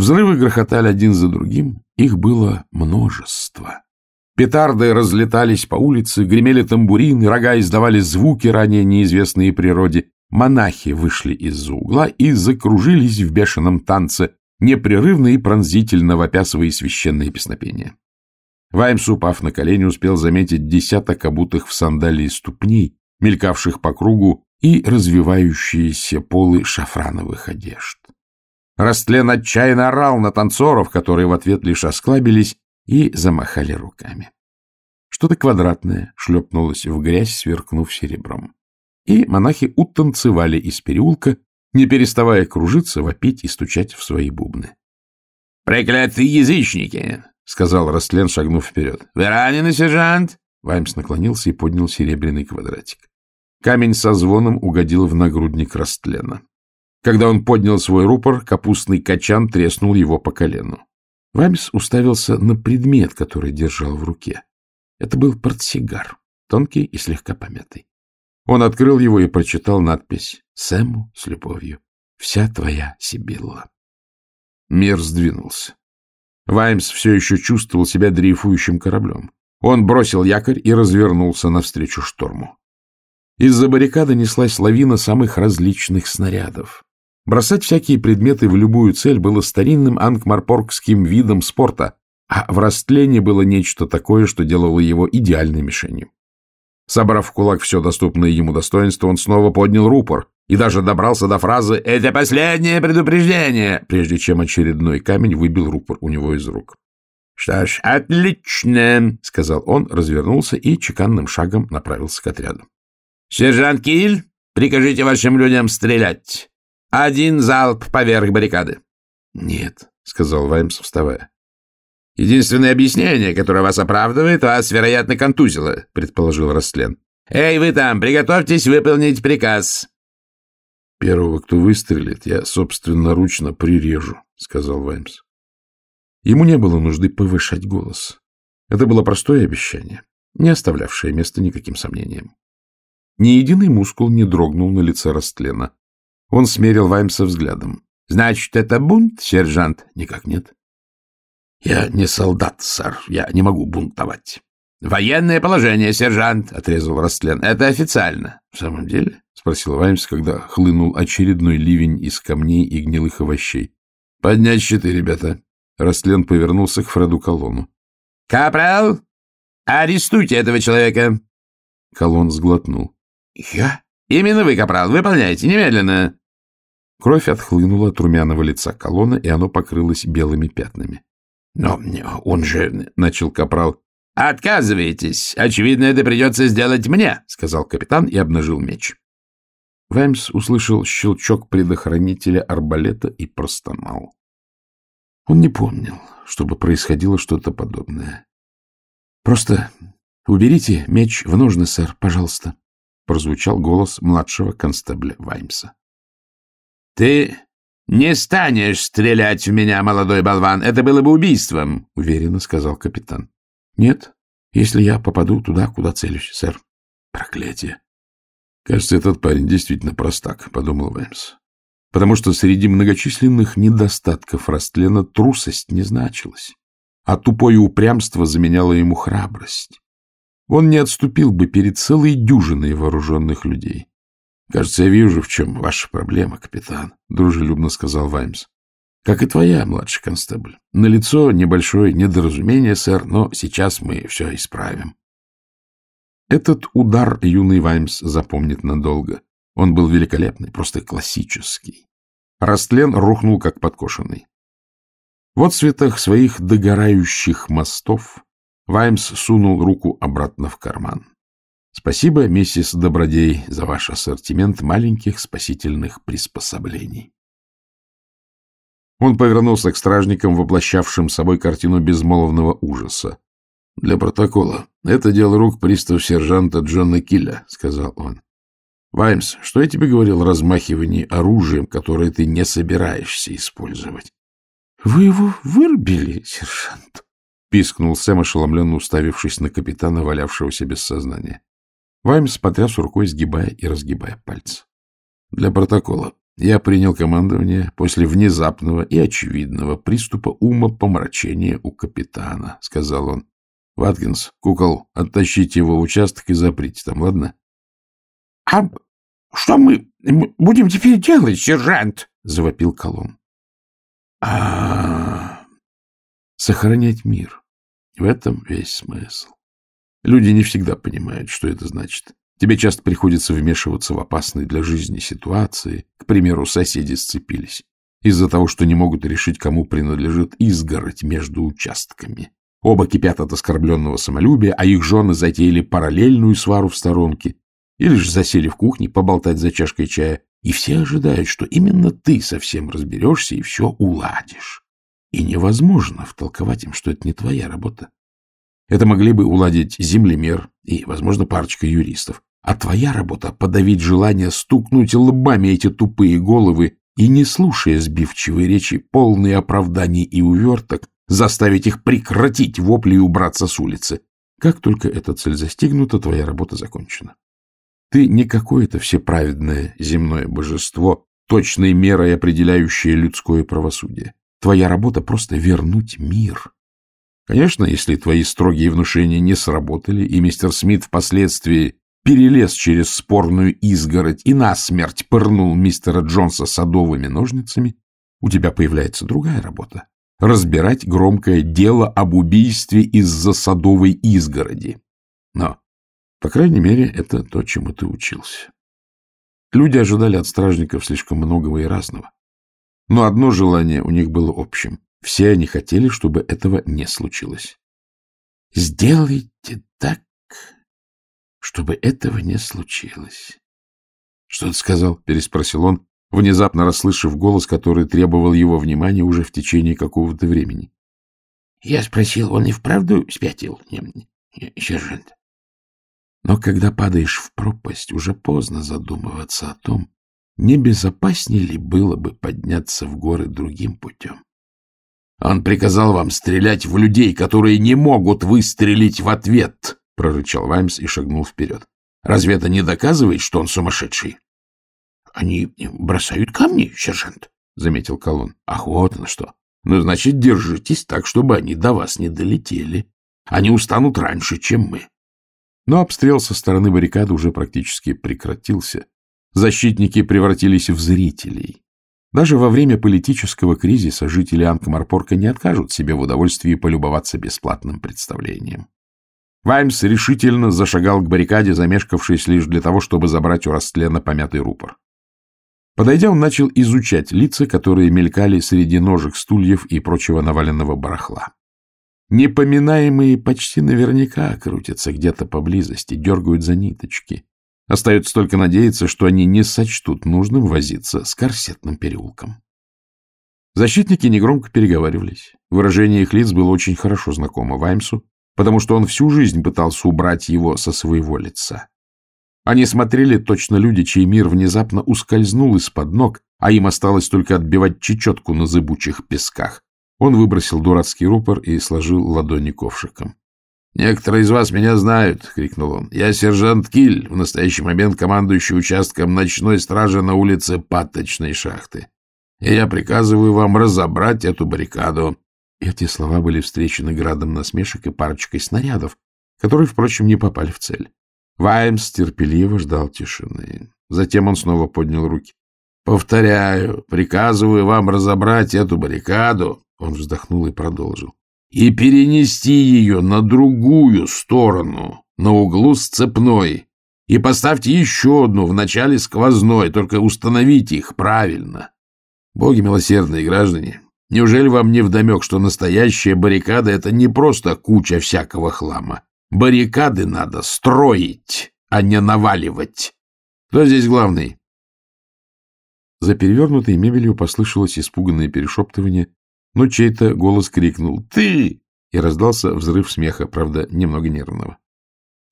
Взрывы грохотали один за другим, их было множество. Петарды разлетались по улице, гремели тамбурины, рога издавали звуки, ранее неизвестные природе. Монахи вышли из-за угла и закружились в бешеном танце, непрерывно и пронзительно вопя свои священные песнопения. Ваймс, упав на колени, успел заметить десяток обутых в сандалии ступней, мелькавших по кругу, и развивающиеся полы шафрановых одежд. Растлен отчаянно орал на танцоров, которые в ответ лишь осклабились и замахали руками. Что-то квадратное шлепнулось в грязь, сверкнув серебром. И монахи утанцевали из переулка, не переставая кружиться, вопить и стучать в свои бубны. — Проклятые язычники! — сказал Растлен, шагнув вперед. — Вы ранены, сержант? Ваймс наклонился и поднял серебряный квадратик. Камень со звоном угодил в нагрудник Растлена. Когда он поднял свой рупор, капустный качан треснул его по колену. Ваймс уставился на предмет, который держал в руке. Это был портсигар, тонкий и слегка помятый. Он открыл его и прочитал надпись «Сэму с любовью. Вся твоя Сибилла». Мир сдвинулся. Ваймс все еще чувствовал себя дрейфующим кораблем. Он бросил якорь и развернулся навстречу шторму. Из-за баррикады неслась лавина самых различных снарядов. Бросать всякие предметы в любую цель было старинным ангмарпоргским видом спорта, а в растлении было нечто такое, что делало его идеальной мишенью. Собрав в кулак все доступное ему достоинство, он снова поднял рупор и даже добрался до фразы «Это последнее предупреждение», прежде чем очередной камень выбил рупор у него из рук. «Что ж, отлично», — сказал он, развернулся и чеканным шагом направился к отряду. «Сержант Киль, прикажите вашим людям стрелять. Один залп поверх баррикады». «Нет», — сказал Ваймс, вставая. Единственное объяснение, которое вас оправдывает, вас, вероятно, контузило, предположил Растлен. Эй, вы там, приготовьтесь выполнить приказ. Первого, кто выстрелит, я собственноручно прирежу, сказал Ваймс. Ему не было нужды повышать голос. Это было простое обещание, не оставлявшее места никаким сомнениям. Ни единый мускул не дрогнул на лице Растлена. Он смерил Ваймса взглядом. — Значит, это бунт, сержант? — Никак нет. — Я не солдат, сэр. Я не могу бунтовать. — Военное положение, сержант, — отрезал Растлен. — Это официально. — В самом деле? — спросил Ваймс, когда хлынул очередной ливень из камней и гнилых овощей. — Поднять щиты, ребята. Растлен повернулся к Фреду Колону. — Капрал, арестуйте этого человека. Колон сглотнул. — Я? — Именно вы, Капрал. Выполняйте немедленно. Кровь отхлынула от румяного лица колонна, и оно покрылось белыми пятнами. — Но он же... — начал капрал. — Отказываетесь. Очевидно, это придется сделать мне, — сказал капитан и обнажил меч. Ваймс услышал щелчок предохранителя арбалета и простонал. Он не помнил, чтобы происходило что-то подобное. — Просто уберите меч в ножны, сэр, пожалуйста, — прозвучал голос младшего констебля Ваймса. — Ты «Не станешь стрелять в меня, молодой болван, это было бы убийством», — уверенно сказал капитан. «Нет, если я попаду туда, куда целюсь, сэр. Проклятие!» «Кажется, этот парень действительно простак», — подумал Ваймс. Потому что среди многочисленных недостатков Растлена трусость не значилась, а тупое упрямство заменяло ему храбрость. Он не отступил бы перед целой дюжиной вооруженных людей. — Кажется, я вижу, в чем ваша проблема, капитан, — дружелюбно сказал Ваймс. — Как и твоя, младший констебль. На лицо небольшое недоразумение, сэр, но сейчас мы все исправим. Этот удар юный Ваймс запомнит надолго. Он был великолепный, просто классический. Растлен рухнул, как подкошенный. В отцветах своих догорающих мостов Ваймс сунул руку обратно в карман. Спасибо, миссис Добродей, за ваш ассортимент маленьких спасительных приспособлений. Он повернулся к стражникам, воплощавшим собой картину безмолвного ужаса. — Для протокола. Это дело рук пристав-сержанта Джона Килля, — сказал он. — Ваймс, что я тебе говорил о размахивании оружием, которое ты не собираешься использовать? — Вы его вырубили, сержант? — пискнул Сэм, ошеломленно уставившись на капитана, валявшегося без сознания. Ваймс потряс рукой, сгибая и разгибая пальцы. — Для протокола. Я принял командование после внезапного и очевидного приступа ума помрачения у капитана, — сказал он. — Ваткинс, кукол, оттащите его в участок и заприте там, ладно? — А что мы будем теперь делать, сержант? — завопил Колон. — А, сохранять мир. В этом весь смысл. Люди не всегда понимают, что это значит. Тебе часто приходится вмешиваться в опасные для жизни ситуации. К примеру, соседи сцепились из-за того, что не могут решить, кому принадлежит изгородь между участками. Оба кипят от оскорбленного самолюбия, а их жены затеяли параллельную свару в сторонке или же засели в кухне поболтать за чашкой чая, и все ожидают, что именно ты совсем разберешься и все уладишь. И невозможно втолковать им, что это не твоя работа. Это могли бы уладить землемер и, возможно, парочка юристов. А твоя работа — подавить желание стукнуть лбами эти тупые головы и, не слушая сбивчивой речи, полные оправданий и уверток, заставить их прекратить вопли и убраться с улицы. Как только эта цель застигнута, твоя работа закончена. Ты не какое-то всеправедное земное божество, точной мерой определяющее людское правосудие. Твоя работа — просто вернуть мир. Конечно, если твои строгие внушения не сработали, и мистер Смит впоследствии перелез через спорную изгородь и насмерть пырнул мистера Джонса садовыми ножницами, у тебя появляется другая работа — разбирать громкое дело об убийстве из-за садовой изгороди. Но, по крайней мере, это то, чему ты учился. Люди ожидали от стражников слишком многого и разного. Но одно желание у них было общим. Все они хотели, чтобы этого не случилось. — Сделайте так, чтобы этого не случилось. — Что ты сказал? — переспросил он, внезапно расслышав голос, который требовал его внимания уже в течение какого-то времени. — Я спросил, он и вправду спятил, сержант? Но когда падаешь в пропасть, уже поздно задумываться о том, не безопаснее ли было бы подняться в горы другим путем. Он приказал вам стрелять в людей, которые не могут выстрелить в ответ, — прорычал Ваймс и шагнул вперед. — Разве это не доказывает, что он сумасшедший? — Они бросают камни, сержант, — заметил Колон. — Ах, вот на что. Ну, значит, держитесь так, чтобы они до вас не долетели. Они устанут раньше, чем мы. Но обстрел со стороны баррикады уже практически прекратился. Защитники превратились в зрителей. Даже во время политического кризиса жители Анкмарпорка не откажут себе в удовольствии полюбоваться бесплатным представлением. Ваймс решительно зашагал к баррикаде, замешкавшись лишь для того, чтобы забрать у Растлена помятый рупор. Подойдя, он начал изучать лица, которые мелькали среди ножек, стульев и прочего наваленного барахла. Непоминаемые почти наверняка крутятся где-то поблизости, дергают за ниточки. Остается только надеяться, что они не сочтут нужным возиться с корсетным переулком. Защитники негромко переговаривались. Выражение их лиц было очень хорошо знакомо Ваймсу, потому что он всю жизнь пытался убрать его со своего лица. Они смотрели точно люди, чей мир внезапно ускользнул из-под ног, а им осталось только отбивать чечетку на зыбучих песках. Он выбросил дурацкий рупор и сложил ладони ковшиком. — Некоторые из вас меня знают, — крикнул он. — Я сержант Киль, в настоящий момент командующий участком ночной стражи на улице Паточной шахты. И я приказываю вам разобрать эту баррикаду. Эти слова были встречены градом насмешек и парочкой снарядов, которые, впрочем, не попали в цель. Ваймс терпеливо ждал тишины. Затем он снова поднял руки. — Повторяю, приказываю вам разобрать эту баррикаду. Он вздохнул и продолжил. — И перенести ее на другую сторону, на углу сцепной. И поставьте еще одну в начале сквозной, только установите их правильно. Боги милосердные граждане, Неужели вам не вдомек, что настоящая баррикада — это не просто куча всякого хлама? Баррикады надо строить, а не наваливать. Кто здесь главный? За перевернутой мебелью послышалось испуганное перешептывание, но чей-то голос крикнул «Ты!» и раздался взрыв смеха, правда, немного нервного.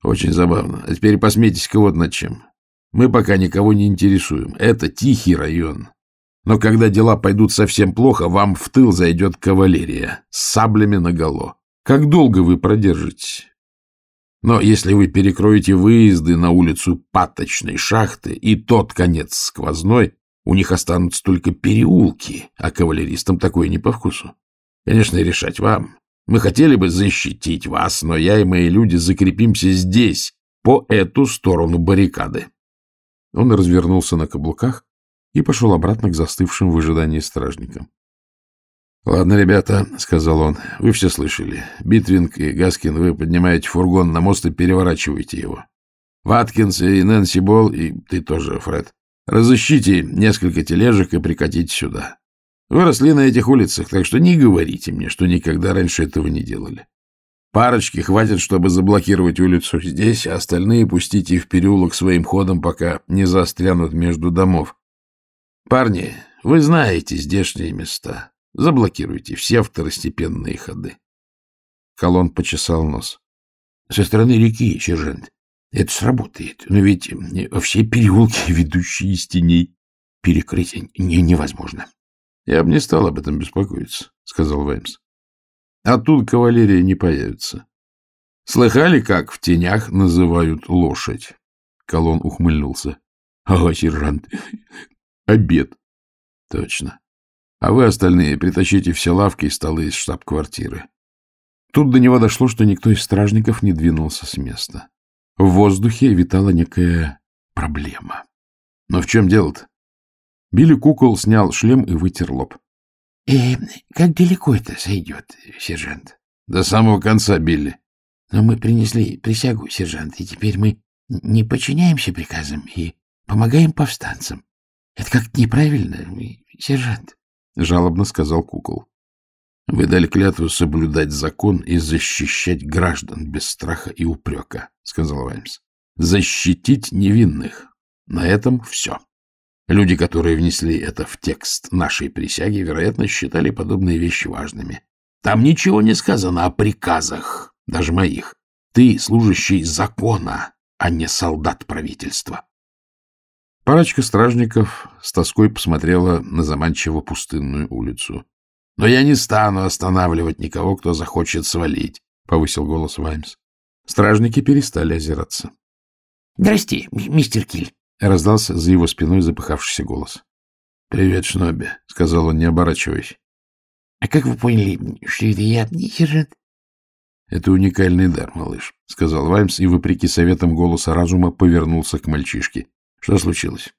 Очень забавно. А теперь посмейтесь-ка вот над чем. Мы пока никого не интересуем. Это тихий район. Но когда дела пойдут совсем плохо, вам в тыл зайдет кавалерия с саблями наголо. Как долго вы продержитесь? Но если вы перекроете выезды на улицу паточной шахты и тот конец сквозной, У них останутся только переулки, а кавалеристам такое не по вкусу. Конечно, решать вам. Мы хотели бы защитить вас, но я и мои люди закрепимся здесь, по эту сторону баррикады. Он развернулся на каблуках и пошел обратно к застывшим в ожидании стражникам. — Ладно, ребята, — сказал он, — вы все слышали. Битвинг и Гаскин, вы поднимаете фургон на мост и переворачиваете его. Ваткинс и Нэнси Болл, и ты тоже, Фред, разыщите несколько тележек и прикатите сюда. Вы росли на этих улицах, так что не говорите мне, что никогда раньше этого не делали. Парочки хватит, чтобы заблокировать улицу здесь, а остальные пустите в переулок своим ходом, пока не застрянут между домов. Парни, вы знаете здешние места. Заблокируйте все второстепенные ходы. Колон почесал нос. — Со стороны реки, сержант. Это сработает. Но ведь все переулки, ведущие из теней, перекрыть не невозможно. — Я бы не стал об этом беспокоиться, — сказал Ваймс. А тут кавалерия не появится. Слыхали, как в тенях называют лошадь? Колон ухмыльнулся. — Ага, сержант, обед. — Точно. А вы остальные притащите все лавки и столы из штаб-квартиры. Тут до него дошло, что никто из стражников не двинулся с места. В воздухе витала некая проблема. Но в чем дело-то? Билли Кукол снял шлем и вытер лоб. — И как далеко это сойдет, сержант? — До самого конца, Билли. — Но мы принесли присягу, сержант, и теперь мы не подчиняемся приказам и помогаем повстанцам. Это как-то неправильно, сержант. — жалобно сказал кукол. — Вы дали клятву соблюдать закон и защищать граждан без страха и упрека, — сказал Ваймс. — Защитить невинных. На этом все. Люди, которые внесли это в текст нашей присяги, вероятно, считали подобные вещи важными. Там ничего не сказано о приказах, даже моих. Ты служащий закона, а не солдат правительства. Парочка стражников с тоской посмотрела на заманчиво пустынную улицу. — Но я не стану останавливать никого, кто захочет свалить, — повысил голос Ваймс. Стражники перестали озираться. — Здрасте, мистер Киль, — раздался за его спиной запыхавшийся голос. — Привет, Шноби, — сказал он, не оборачиваясь. — А как вы поняли, что это я, сержант? — Это уникальный дар, малыш, — сказал Ваймс и, вопреки советам голоса разума, повернулся к мальчишке. Что случилось?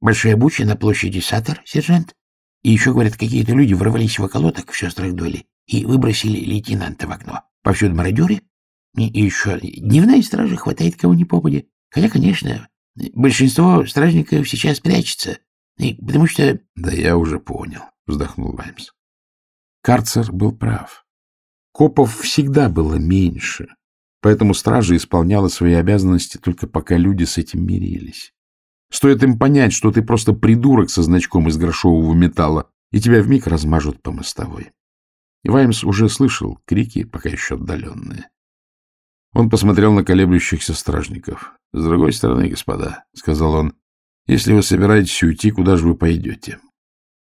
Большая буча на площади Сатор, сержант. И еще, говорят, какие-то люди ворвались в околоток в сестрах Доли и выбросили лейтенанта в окно. Повсюду мародеры. И еще дневная стража хватает кого ни попадя. Хотя, конечно, большинство стражников сейчас прячется. И потому что... — Да я уже понял, — вздохнул Ваймс. Карцер был прав. Копов всегда было меньше, поэтому стража исполняла свои обязанности только пока люди с этим мирились. Стоит им понять, что ты просто придурок со значком из грошового металла, и тебя вмиг размажут по мостовой. И Ваймс уже слышал крики, пока еще отдаленные. Он посмотрел на колеблющихся стражников. — С другой стороны, господа, — сказал он, — если вы собираетесь уйти, куда же вы пойдете?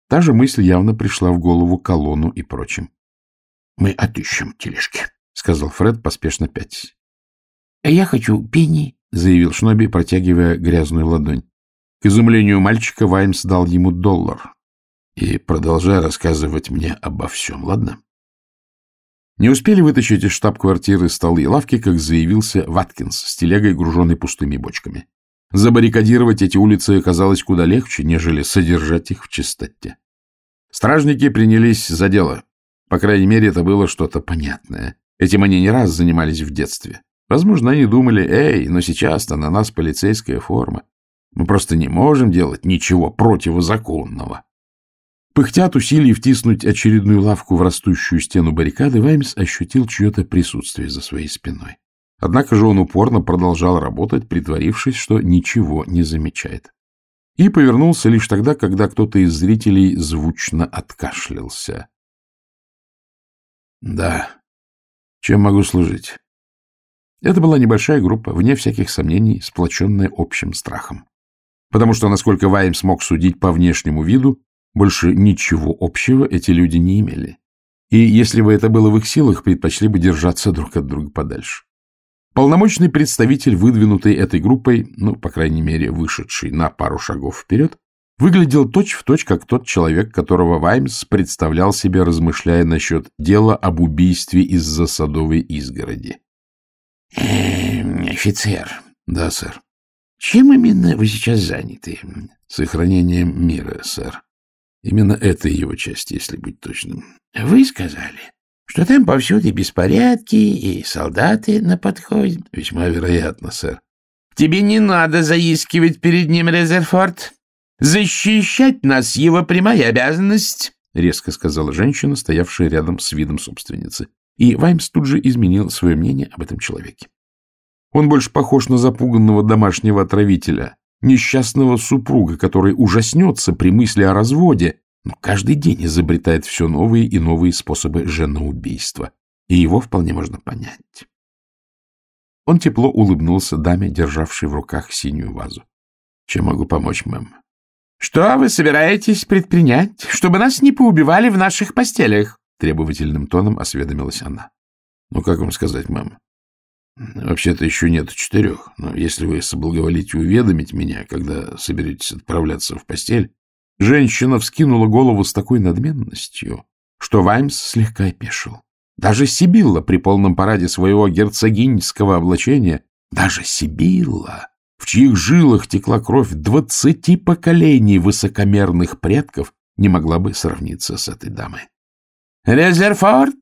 Та же мысль явно пришла в голову колонну и прочим. — Мы отыщем тележки, — сказал Фред, поспешно пятясь. — А я хочу пени, — заявил Шноби, протягивая грязную ладонь. К изумлению мальчика Ваймс дал ему доллар. И продолжай рассказывать мне обо всем, ладно? Не успели вытащить из штаб-квартиры столы и лавки, как заявился Ваткинс с телегой, груженной пустыми бочками. Забаррикадировать эти улицы оказалось куда легче, нежели содержать их в чистоте. Стражники принялись за дело. По крайней мере, это было что-то понятное. Этим они не раз занимались в детстве. Возможно, они думали, эй, но сейчас-то на нас полицейская форма. Мы просто не можем делать ничего противозаконного. Пыхтя от усилий втиснуть очередную лавку в растущую стену баррикады, Ваймс ощутил чье-то присутствие за своей спиной. Однако же он упорно продолжал работать, притворившись, что ничего не замечает. И повернулся лишь тогда, когда кто-то из зрителей звучно откашлялся. — Да. Чем могу служить? Это была небольшая группа, вне всяких сомнений, сплоченная общим страхом потому что, насколько Вайм смог судить по внешнему виду, больше ничего общего эти люди не имели. И если бы это было в их силах, предпочли бы держаться друг от друга подальше. Полномочный представитель, выдвинутый этой группой, ну, по крайней мере, вышедший на пару шагов вперед, выглядел точь-в-точь, точь, как тот человек, которого Ваймс представлял себе, размышляя насчет дела об убийстве из-за садовой изгороди. Эм, — Офицер. — Да, сэр. — Чем именно вы сейчас заняты? — Сохранением мира, сэр. Именно это его часть, если быть точным. — Вы сказали, что там повсюду беспорядки и солдаты на подходе. — Весьма вероятно, сэр. — Тебе не надо заискивать перед ним, Резерфорд. Защищать нас — его прямая обязанность, — резко сказала женщина, стоявшая рядом с видом собственницы. И Ваймс тут же изменил свое мнение об этом человеке. Он больше похож на запуганного домашнего отравителя, несчастного супруга, который ужаснется при мысли о разводе, но каждый день изобретает все новые и новые способы женоубийства. И его вполне можно понять. Он тепло улыбнулся даме, державшей в руках синюю вазу. — Чем могу помочь, мэм? — Что вы собираетесь предпринять, чтобы нас не поубивали в наших постелях? — требовательным тоном осведомилась она. — Ну, как вам сказать, мэм? Вообще-то еще нет четырех, но если вы соблаговолите уведомить меня, когда соберетесь отправляться в постель... Женщина вскинула голову с такой надменностью, что Ваймс слегка опешил. Даже Сибилла при полном параде своего герцогиньского облачения, даже Сибилла, в чьих жилах текла кровь двадцати поколений высокомерных предков, не могла бы сравниться с этой дамой. — Резерфорд,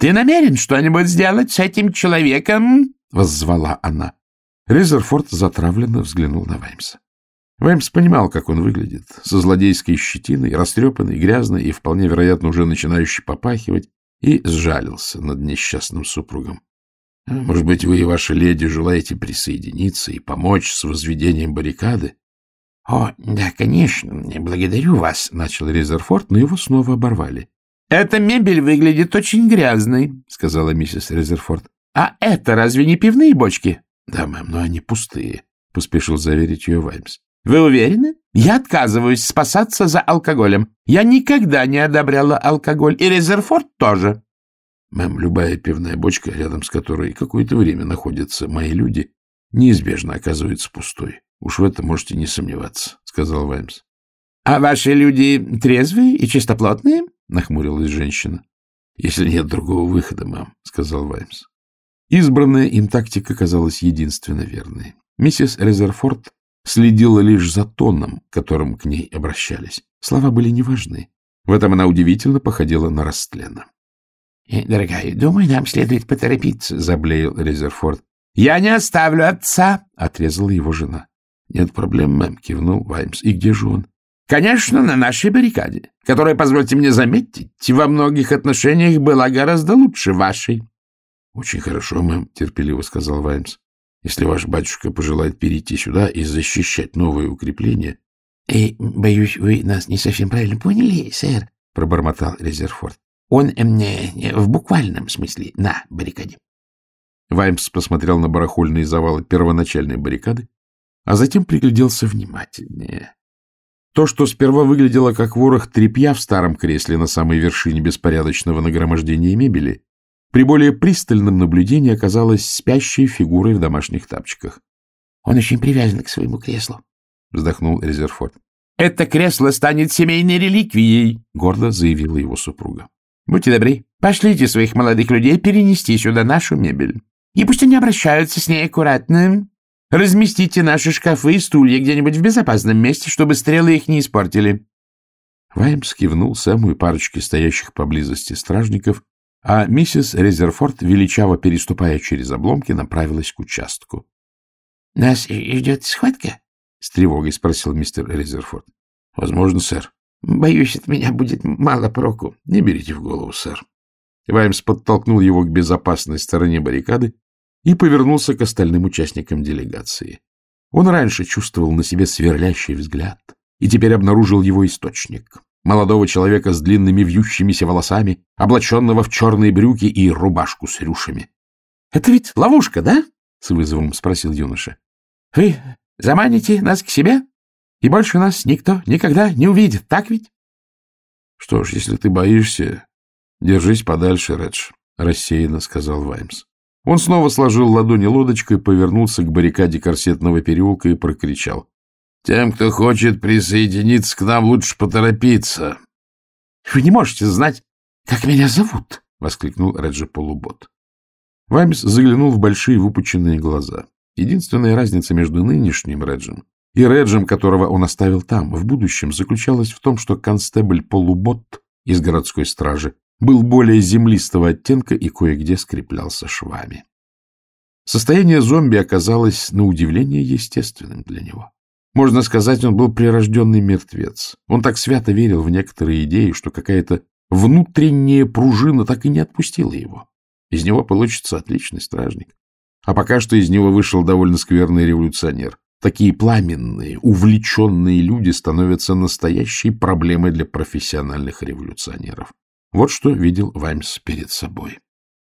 ты намерен что-нибудь сделать с этим человеком? — воззвала она. Резерфорд затравленно взглянул на Ваймса. Ваймс понимал, как он выглядит, со злодейской щетиной, растрепанный, грязный и, вполне вероятно, уже начинающий попахивать, и сжалился над несчастным супругом. «А, может быть, вы и ваша леди желаете присоединиться и помочь с возведением баррикады? — О, да, конечно, благодарю вас, — начал Резерфорд, но его снова оборвали. — Эта мебель выглядит очень грязной, — сказала миссис Резерфорд. — А это разве не пивные бочки? — Да, мэм, но они пустые, — поспешил заверить ее Ваймс. Вы уверены? Я отказываюсь спасаться за алкоголем. Я никогда не одобряла алкоголь, и Резерфорд тоже. Мэм, любая пивная бочка, рядом с которой какое-то время находятся мои люди, неизбежно оказывается пустой. Уж в этом можете не сомневаться, — сказал Ваймс. — А ваши люди трезвые и чистоплотные? — нахмурилась женщина. — Если нет другого выхода, мэм, — сказал Ваймс. Избранная им тактика казалась единственно верной. Миссис Резерфорд следила лишь за тоном, которым к ней обращались. Слова были неважны. В этом она удивительно походила на Растлена. «Э, — Дорогая, думаю, нам следует поторопиться, — заблеял Резерфорд. — Я не оставлю отца, — отрезала его жена. — Нет проблем, мэм, — кивнул Ваймс. — И где же он? — Конечно, на нашей баррикаде, которая, позвольте мне заметить, во многих отношениях была гораздо лучше вашей. — Очень хорошо, мэм, — терпеливо сказал Ваймс. Если ваш батюшка пожелает перейти сюда и защищать новые укрепления... «Э, — Боюсь, вы нас не совсем правильно поняли, сэр, — пробормотал Резерфорд. — Он э, э, в буквальном смысле на баррикаде. Ваймс посмотрел на барахольные завалы первоначальной баррикады, а затем пригляделся внимательнее. То, что сперва выглядело как ворох тряпья в старом кресле на самой вершине беспорядочного нагромождения мебели, при более пристальном наблюдении оказалась спящей фигурой в домашних тапочках. — Он очень привязан к своему креслу, — вздохнул Резерфорд. — Это кресло станет семейной реликвией, — гордо заявила его супруга. — Будьте добры, пошлите своих молодых людей перенести сюда нашу мебель. И пусть они обращаются с ней аккуратно. Разместите наши шкафы и стулья где-нибудь в безопасном месте, чтобы стрелы их не испортили. Ваймс кивнул Сэму парочке стоящих поблизости стражников а миссис Резерфорд, величаво переступая через обломки, направилась к участку. — Нас ждет схватка? — с тревогой спросил мистер Резерфорд. — Возможно, сэр. — Боюсь, от меня будет мало проку. — Не берите в голову, сэр. Ваймс подтолкнул его к безопасной стороне баррикады и повернулся к остальным участникам делегации. Он раньше чувствовал на себе сверлящий взгляд и теперь обнаружил его источник молодого человека с длинными вьющимися волосами, облаченного в черные брюки и рубашку с рюшами. — Это ведь ловушка, да? — с вызовом спросил юноша. — Вы заманите нас к себе, и больше нас никто никогда не увидит, так ведь? — Что ж, если ты боишься, держись подальше, Редж, — рассеянно сказал Ваймс. Он снова сложил ладони лодочкой, повернулся к баррикаде корсетного переулка и прокричал. Тем, кто хочет присоединиться к нам, лучше поторопиться. — Вы не можете знать, как меня зовут, — воскликнул Реджи Полубот. Ваймс заглянул в большие выпученные глаза. Единственная разница между нынешним Реджем и Реджем, которого он оставил там, в будущем, заключалась в том, что констебль Полубот из городской стражи был более землистого оттенка и кое-где скреплялся швами. Состояние зомби оказалось, на удивление, естественным для него. Можно сказать, он был прирожденный мертвец. Он так свято верил в некоторые идеи, что какая-то внутренняя пружина так и не отпустила его. Из него получится отличный стражник. А пока что из него вышел довольно скверный революционер. Такие пламенные, увлеченные люди становятся настоящей проблемой для профессиональных революционеров. Вот что видел Ваймс перед собой.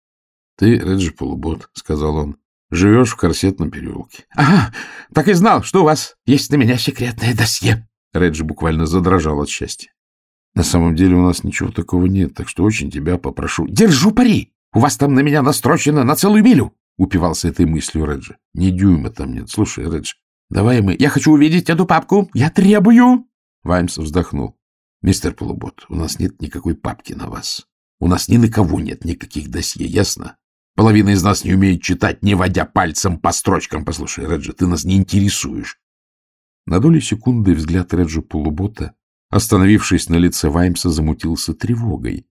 — Ты, Реджи Полубот, — сказал он, — живешь в корсетном переулке. — Ага, так и знал, что у вас есть на меня секретное досье. Реджи буквально задрожал от счастья. — На самом деле у нас ничего такого нет, так что очень тебя попрошу. — Держу пари! У вас там на меня настрочено на целую милю! — упивался этой мыслью Реджи. — Не дюйма там нет. Слушай, Реджи, давай мы... Я хочу увидеть эту папку! Я требую! Ваймс вздохнул. — Мистер Полубот, у нас нет никакой папки на вас. У нас ни на кого нет никаких досье, ясно? Половина из нас не умеет читать, не водя пальцем по строчкам. Послушай, Реджи, ты нас не интересуешь. На долю секунды взгляд Реджи Полубота, остановившись на лице Ваймса, замутился тревогой.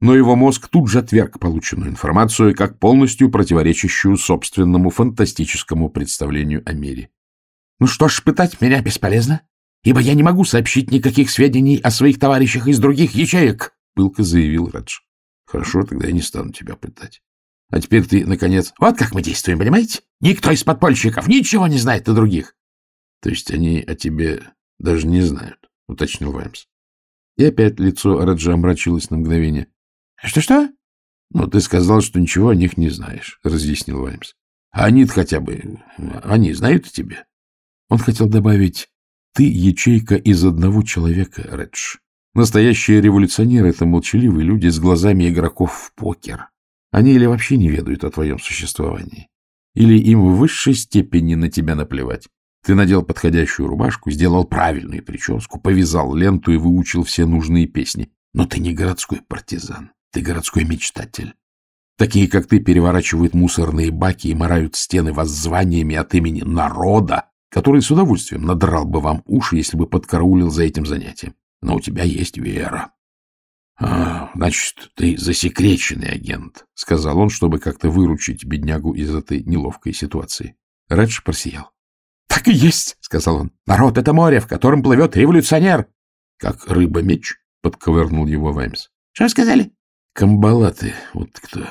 Но его мозг тут же отверг полученную информацию как полностью противоречащую собственному фантастическому представлению о мире. — Ну что ж, пытать меня бесполезно ибо я не могу сообщить никаких сведений о своих товарищах из других ячеек, — пылко заявил Радж. — Хорошо, тогда я не стану тебя пытать. А теперь ты, наконец... Вот как мы действуем, понимаете? Никто из подпольщиков ничего не знает о других. — То есть они о тебе даже не знают, — уточнил Ваймс. И опять лицо Раджа омрачилось на мгновение. «Что — Что-что? — Ну, ты сказал, что ничего о них не знаешь, — разъяснил Ваймс. — А они хотя бы... Они знают о тебе? Он хотел добавить ты ячейка из одного человека, Редж. Настоящие революционеры — это молчаливые люди с глазами игроков в покер. Они или вообще не ведают о твоем существовании, или им в высшей степени на тебя наплевать. Ты надел подходящую рубашку, сделал правильную прическу, повязал ленту и выучил все нужные песни. Но ты не городской партизан, ты городской мечтатель. Такие, как ты, переворачивают мусорные баки и морают стены воззваниями от имени народа, который с удовольствием надрал бы вам уши, если бы подкараулил за этим занятием. Но у тебя есть вера. А, — Значит, ты засекреченный агент, — сказал он, чтобы как-то выручить беднягу из этой неловкой ситуации. Редж просиял. — Так и есть, — сказал он. — Народ — это море, в котором плывет революционер. — Как рыба-меч, — подковырнул его Ваймс. — Что сказали? — Камбалаты, вот кто.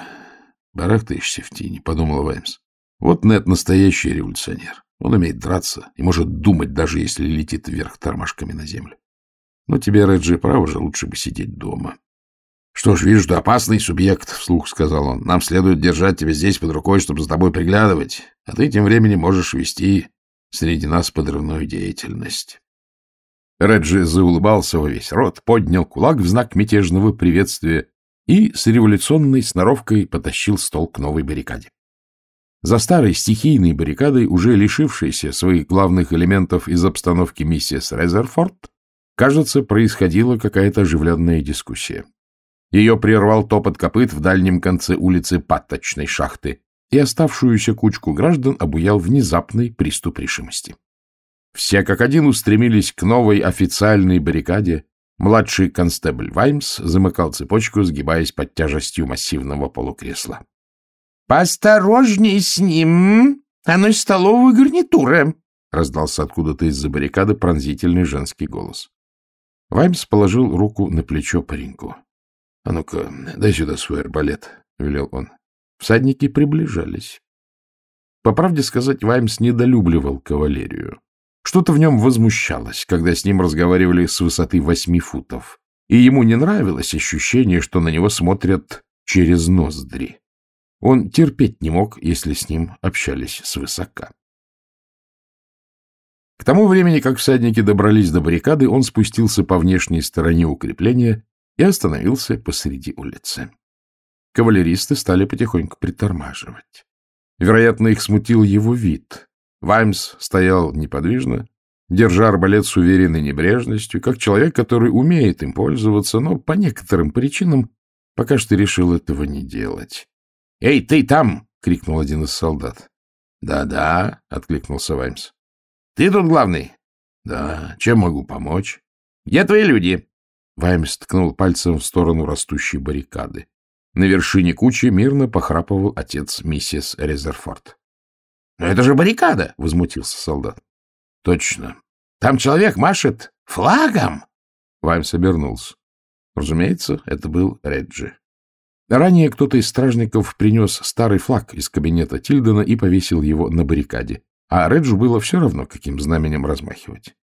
Барахтаешься в тени, — подумал Ваймс. Вот Нет настоящий революционер. Он умеет драться и может думать, даже если летит вверх тормашками на землю. Но тебе, Реджи, право же, лучше бы сидеть дома. — Что ж, вижу, ты опасный субъект, — вслух сказал он. — Нам следует держать тебя здесь под рукой, чтобы за тобой приглядывать, а ты тем временем можешь вести среди нас подрывную деятельность. Реджи заулыбался во весь рот, поднял кулак в знак мятежного приветствия и с революционной сноровкой потащил стол к новой баррикаде. За старой стихийной баррикадой, уже лишившейся своих главных элементов из обстановки миссис Резерфорд, кажется, происходила какая-то оживленная дискуссия. Ее прервал топот копыт в дальнем конце улицы паточной шахты, и оставшуюся кучку граждан обуял внезапный приступ решимости. Все как один устремились к новой официальной баррикаде. Младший констебль Ваймс замыкал цепочку, сгибаясь под тяжестью массивного полукресла. «Поосторожней с ним! Оно из столовой гарнитуры!» — раздался откуда-то из-за баррикады пронзительный женский голос. Ваймс положил руку на плечо пареньку. — А ну-ка, дай сюда свой арбалет, — велел он. Всадники приближались. По правде сказать, Ваймс недолюбливал кавалерию. Что-то в нем возмущалось, когда с ним разговаривали с высоты восьми футов, и ему не нравилось ощущение, что на него смотрят через ноздри. Он терпеть не мог, если с ним общались свысока. К тому времени, как всадники добрались до баррикады, он спустился по внешней стороне укрепления и остановился посреди улицы. Кавалеристы стали потихоньку притормаживать. Вероятно, их смутил его вид. Ваймс стоял неподвижно, держа арбалет с уверенной небрежностью, как человек, который умеет им пользоваться, но по некоторым причинам пока что решил этого не делать. — Эй, ты там! — крикнул один из солдат. «Да, — Да-да, — откликнулся Ваймс. — Ты тут главный? — Да. Чем могу помочь? — Где твои люди? Ваймс ткнул пальцем в сторону растущей баррикады. На вершине кучи мирно похрапывал отец миссис Резерфорд. — Но это же баррикада! — возмутился солдат. — Точно. Там человек машет флагом! Ваймс обернулся. Разумеется, это был Реджи. Ранее кто-то из стражников принес старый флаг из кабинета Тильдена и повесил его на баррикаде, а Реджу было все равно, каким знаменем размахивать.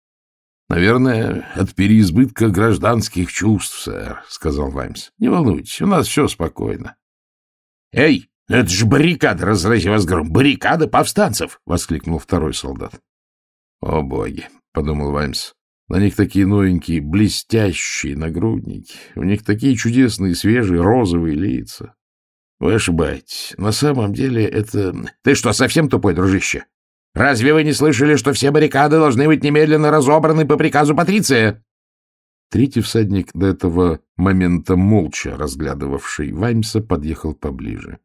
— Наверное, от переизбытка гражданских чувств, сэр, — сказал Ваймс. — Не волнуйтесь, у нас все спокойно. — Эй, это же баррикада, разрази вас гром, баррикада повстанцев! — воскликнул второй солдат. — О, боги! — подумал Ваймс. На них такие новенькие, блестящие нагрудники. У них такие чудесные, свежие, розовые лица. Вы ошибаетесь. На самом деле это... Ты что, совсем тупой, дружище? Разве вы не слышали, что все баррикады должны быть немедленно разобраны по приказу Патриция? Третий всадник, до этого момента молча разглядывавший Ваймса, подъехал поближе.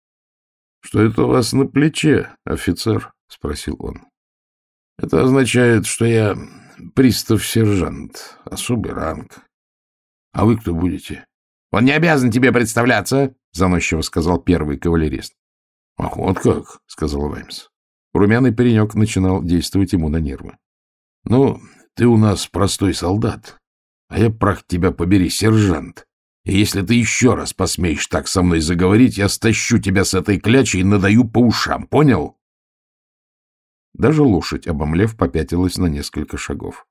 — Что это у вас на плече, офицер? — спросил он. — Это означает, что я пристав-сержант, особый ранг. — А вы кто будете? — Он не обязан тебе представляться, — заносчиво сказал первый кавалерист. — Ах, вот как, — сказал Ваймс. Румяный паренек начинал действовать ему на нервы. — Ну, ты у нас простой солдат, а я, прах тебя побери, сержант. И если ты еще раз посмеешь так со мной заговорить, я стащу тебя с этой клячи и надаю по ушам, понял? Даже лошадь, обомлев, попятилась на несколько шагов.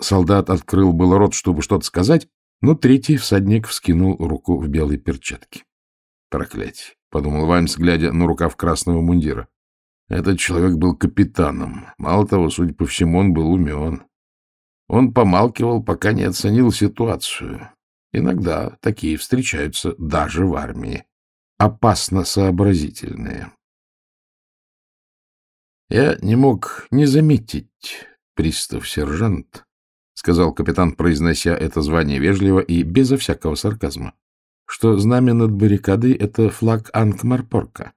Солдат открыл был рот, чтобы что-то сказать, но третий всадник вскинул руку в белой перчатке. Проклятие! — подумал Ваймс, глядя на рукав красного мундира. Этот человек был капитаном. Мало того, судя по всему, он был умен. Он помалкивал, пока не оценил ситуацию. Иногда такие встречаются даже в армии. Опасно сообразительные. Я не мог не заметить, пристав-сержант, — сказал капитан, произнося это звание вежливо и безо всякого сарказма, — что знамя над баррикадой — это флаг Анкмарпорка.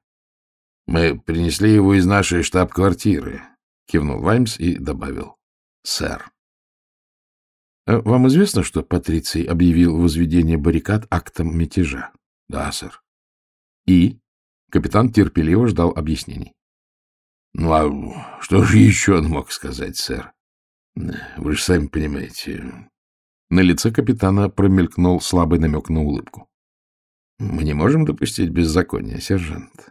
Мы принесли его из нашей штаб-квартиры, — кивнул Ваймс и добавил. — Сэр. А — Вам известно, что Патриций объявил возведение баррикад актом мятежа? — Да, сэр. — И? Капитан терпеливо ждал объяснений. — Ну, а что же еще он мог сказать, сэр? Вы же сами понимаете. На лице капитана промелькнул слабый намек на улыбку. — Мы не можем допустить беззакония, сержант.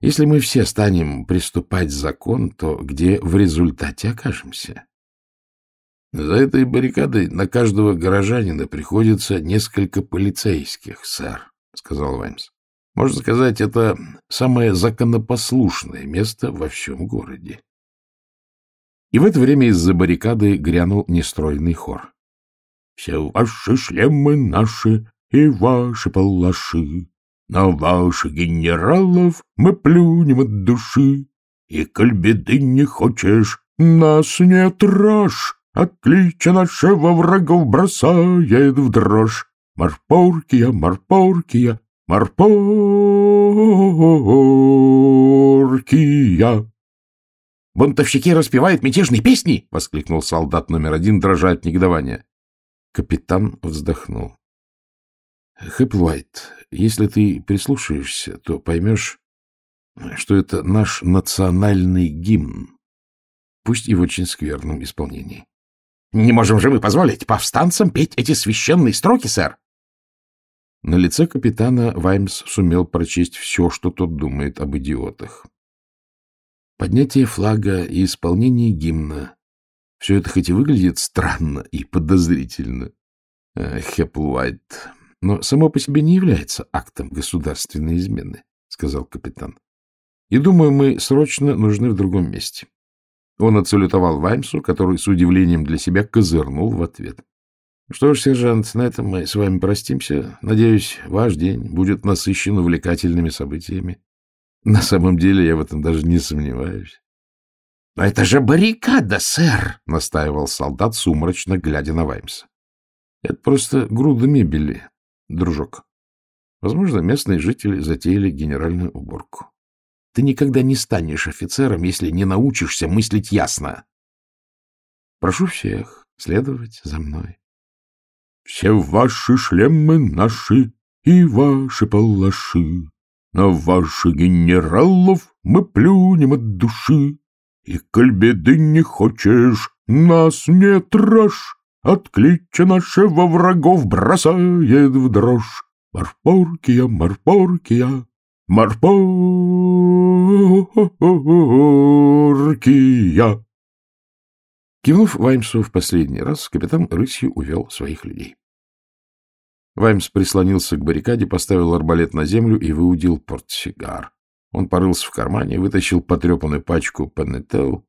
Если мы все станем приступать закон, то где в результате окажемся? За этой баррикадой на каждого горожанина приходится несколько полицейских, сэр, — сказал Ваймс. Можно сказать, это самое законопослушное место во всем городе. И в это время из-за баррикады грянул нестройный хор. — Все ваши шлемы наши и ваши палаши, на ваших генералов мы плюнем от души. И, коль беды не хочешь, нас не трожь, От клича нашего врагов бросает в дрожь. Марпоркия, Марпоркия, Марпоркия. «Бунтовщики распевают мятежные песни!» — воскликнул солдат номер один, дрожа от негодования. Капитан вздохнул. Хэпплвайт, если ты прислушаешься, то поймешь, что это наш национальный гимн, пусть и в очень скверном исполнении. — Не можем же мы позволить повстанцам петь эти священные строки, сэр? На лице капитана Ваймс сумел прочесть все, что тот думает об идиотах. Поднятие флага и исполнение гимна — все это хоть и выглядит странно и подозрительно. Хэпплвайт, но само по себе не является актом государственной измены, — сказал капитан. — И думаю, мы срочно нужны в другом месте. Он отсалютовал Ваймсу, который с удивлением для себя козырнул в ответ. — Что ж, сержант, на этом мы с вами простимся. Надеюсь, ваш день будет насыщен увлекательными событиями. На самом деле я в этом даже не сомневаюсь. — Но это же баррикада, сэр! — настаивал солдат, сумрачно глядя на Ваймса. — Это просто груда мебели, дружок. Возможно, местные жители затеяли генеральную уборку. Ты никогда не станешь офицером, если не научишься мыслить ясно. Прошу всех следовать за мной. Все ваши шлемы наши и ваши палаши. На ваших генералов мы плюнем от души. И коль беды не хочешь, нас не трожь. От клича нашего врагов бросает в дрожь. Марпоркия, Марпоркия, Марпоркия. Кивнув Ваймсу в последний раз, капитан рысью увел своих людей. Ваймс прислонился к баррикаде, поставил арбалет на землю и выудил портсигар. Он порылся в кармане, вытащил потрепанную пачку панетел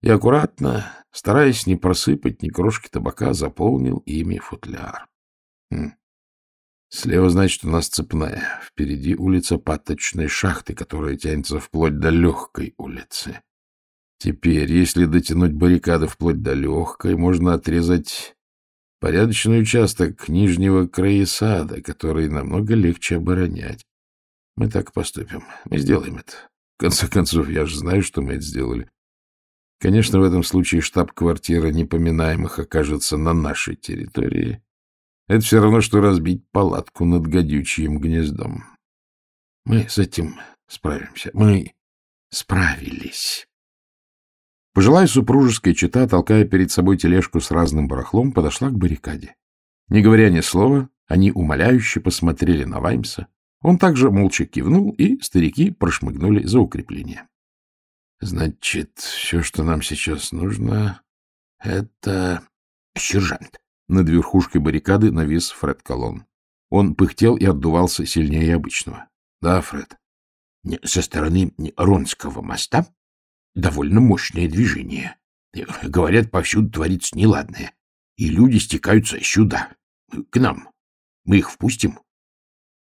и аккуратно, стараясь не просыпать ни крошки табака, заполнил ими футляр. Хм. Слева, значит, у нас цепная. Впереди улица паточной шахты, которая тянется вплоть до легкой улицы. Теперь, если дотянуть баррикады вплоть до легкой, можно отрезать порядочный участок нижнего края сада, который намного легче оборонять. Мы так поступим. Мы сделаем это. В конце концов, я же знаю, что мы это сделали. Конечно, в этом случае штаб-квартира непоминаемых окажется на нашей территории. Это все равно, что разбить палатку над гадючим гнездом. Мы с этим справимся. Мы справились. Пожилая супружеская чета, толкая перед собой тележку с разным барахлом, подошла к баррикаде. Не говоря ни слова, они умоляюще посмотрели на Ваймса. Он также молча кивнул, и старики прошмыгнули за укрепление. — Значит, все, что нам сейчас нужно, это... Сержант. Над верхушкой баррикады навис Фред Колон. Он пыхтел и отдувался сильнее обычного. — Да, Фред. — Со стороны Ронского моста довольно мощное движение. Говорят, повсюду творится неладное, и люди стекаются сюда, к нам. Мы их впустим?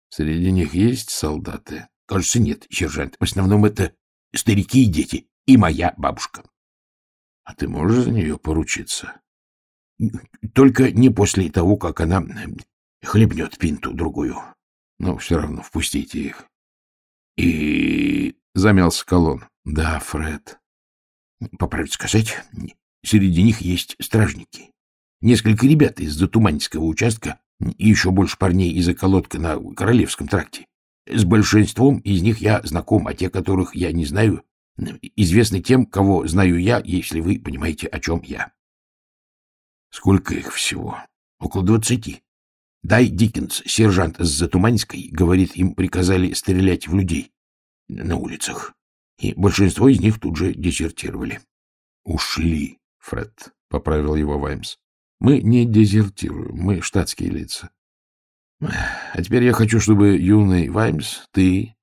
Среди них есть солдаты? Кажется, нет, сержант. В основном это старики и дети, и моя бабушка. А ты можешь за нее поручиться? Только не после того, как она хлебнет пинту другую. Но все равно впустите их. И... — замялся колонн. — Да, Фред. По сказать, среди них есть стражники. Несколько ребят из Затуманского участка и еще больше парней из околотка на Королевском тракте. С большинством из них я знаком, а те, которых я не знаю, известны тем, кого знаю я, если вы понимаете, о чем я. Сколько их всего? Около двадцати. Дай Диккенс, сержант с Затуманской, говорит, им приказали стрелять в людей на улицах и большинство из них тут же дезертировали. — Ушли, Фред, — поправил его Ваймс. — Мы не дезертируем, мы штатские лица. А теперь я хочу, чтобы юный Ваймс, ты,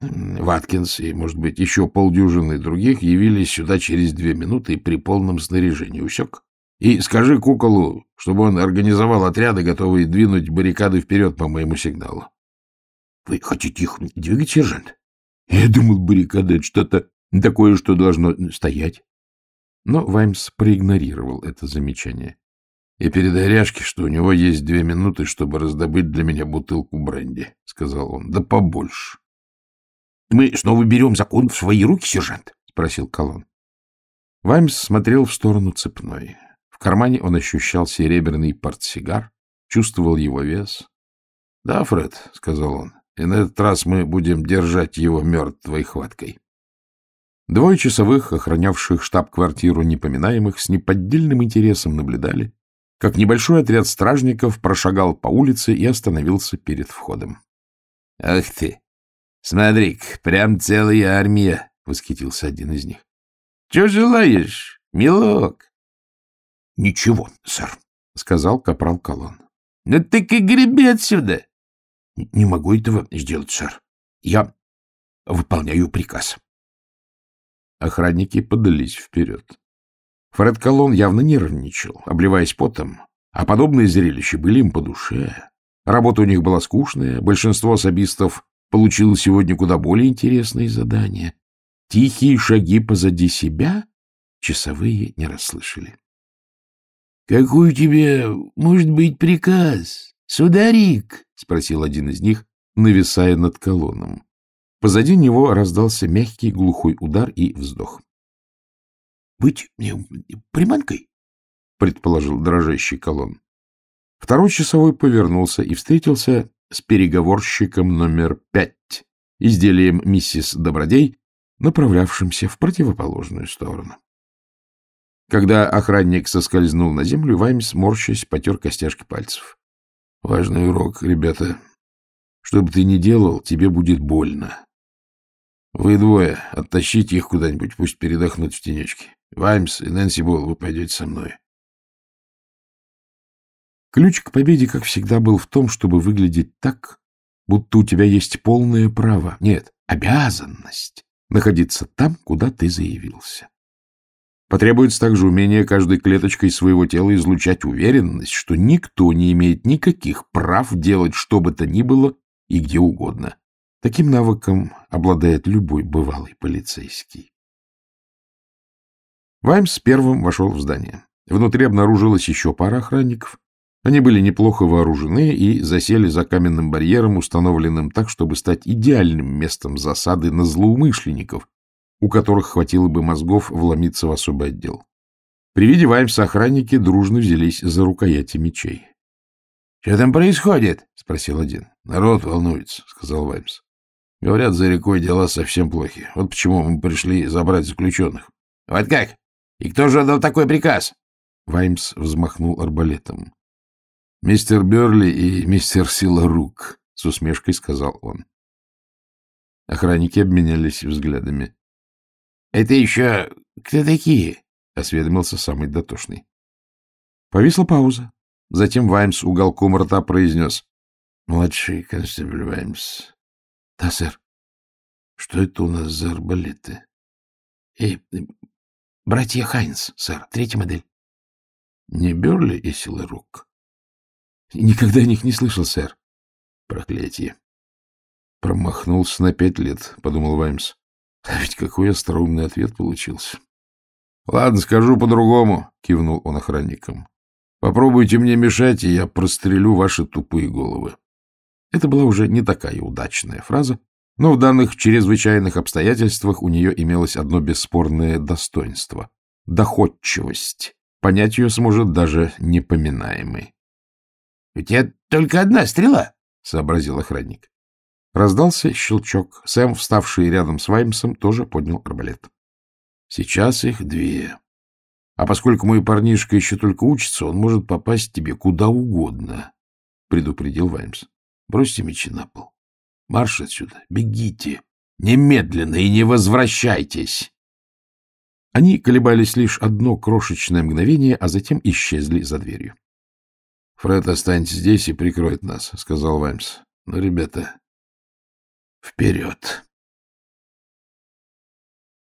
Ваткинс и, может быть, еще полдюжины других явились сюда через две минуты при полном снаряжении. Усек? И скажи куколу, чтобы он организовал отряды, готовые двинуть баррикады вперед по моему сигналу. — Вы хотите их двигать, сержант? Я думал, баррикада — что-то такое, что должно стоять. Но Ваймс проигнорировал это замечание. И передай Ряшке, что у него есть две минуты, чтобы раздобыть для меня бутылку бренди, — сказал он. — Да побольше. — Мы снова берем закон в свои руки, сержант? — спросил Колон. Ваймс смотрел в сторону цепной. В кармане он ощущал серебряный портсигар, чувствовал его вес. — Да, Фред, — сказал он, и на этот раз мы будем держать его мертвой хваткой. Двое часовых, охранявших штаб-квартиру непоминаемых, с неподдельным интересом наблюдали, как небольшой отряд стражников прошагал по улице и остановился перед входом. — Ах ты! смотри прям целая армия! — восхитился один из них. — Чего желаешь, милок? — Ничего, сэр, — сказал капрал Колон. — Ну так и греби отсюда! — Не могу этого сделать, сэр. Я выполняю приказ. Охранники подались вперед. Фред Колон явно нервничал, обливаясь потом, а подобные зрелища были им по душе. Работа у них была скучная, большинство особистов получило сегодня куда более интересные задания. Тихие шаги позади себя часовые не расслышали. — Какой у тебя может быть приказ, сударик? — спросил один из них, нависая над колонном. Позади него раздался мягкий глухой удар и вздох. — Быть приманкой? — предположил дрожащий колонн. Второй часовой повернулся и встретился с переговорщиком номер пять, изделием миссис Добродей, направлявшимся в противоположную сторону. Когда охранник соскользнул на землю, Ваймс, морщась, потер костяшки пальцев. — Важный урок, ребята. Что бы ты ни делал, тебе будет больно. Вы двое, оттащите их куда-нибудь, пусть передохнут в тенечке. Ваймс и Нэнси Болл, вы пойдете со мной. Ключ к победе, как всегда, был в том, чтобы выглядеть так, будто у тебя есть полное право, нет, обязанность находиться там, куда ты заявился. Потребуется также умение каждой клеточкой своего тела излучать уверенность, что никто не имеет никаких прав делать что бы то ни было и где угодно. Таким навыком обладает любой бывалый полицейский. Ваймс первым вошел в здание. Внутри обнаружилась еще пара охранников. Они были неплохо вооружены и засели за каменным барьером, установленным так, чтобы стать идеальным местом засады на злоумышленников, у которых хватило бы мозгов вломиться в особый отдел. При виде Ваймса охранники дружно взялись за рукояти мечей. — Что там происходит? — спросил один. — Народ волнуется, — сказал Ваймс. — Говорят, за рекой дела совсем плохи. Вот почему мы пришли забрать заключенных. — Вот как? И кто же отдал такой приказ? Ваймс взмахнул арбалетом. — Мистер Берли и мистер Силарук, — с усмешкой сказал он. Охранники обменялись взглядами. — Это еще кто такие? — осведомился самый дотошный. Повисла пауза. Затем Ваймс уголком рта произнес. — Младший констебль Ваймс. — Да, сэр. — Что это у нас за арбалеты? Э, — Братья Хайнс, сэр, третья модель. — Не Берли и Силарук? — Никогда о них не слышал, сэр. — Проклятие. Промахнулся на пять лет, — подумал Ваймс. А ведь какой остроумный ответ получился. — Ладно, скажу по-другому, — кивнул он охранникам. — Попробуйте мне мешать, и я прострелю ваши тупые головы. Это была уже не такая удачная фраза, но в данных чрезвычайных обстоятельствах у нее имелось одно бесспорное достоинство — доходчивость. Понять ее сможет даже непоминаемый. — У тебя только одна стрела, — сообразил охранник. Раздался щелчок. Сэм, вставший рядом с Ваймсом, тоже поднял арбалет. Сейчас их две. А поскольку мой парнишка еще только учится, он может попасть тебе куда угодно, — предупредил Ваймс. Бросьте мечи на пол. Марш отсюда, бегите. Немедленно и не возвращайтесь. Они колебались лишь одно крошечное мгновение, а затем исчезли за дверью. — Фред, останется здесь и прикроет нас, — сказал Ваймс. — Ну, ребята, Вперед!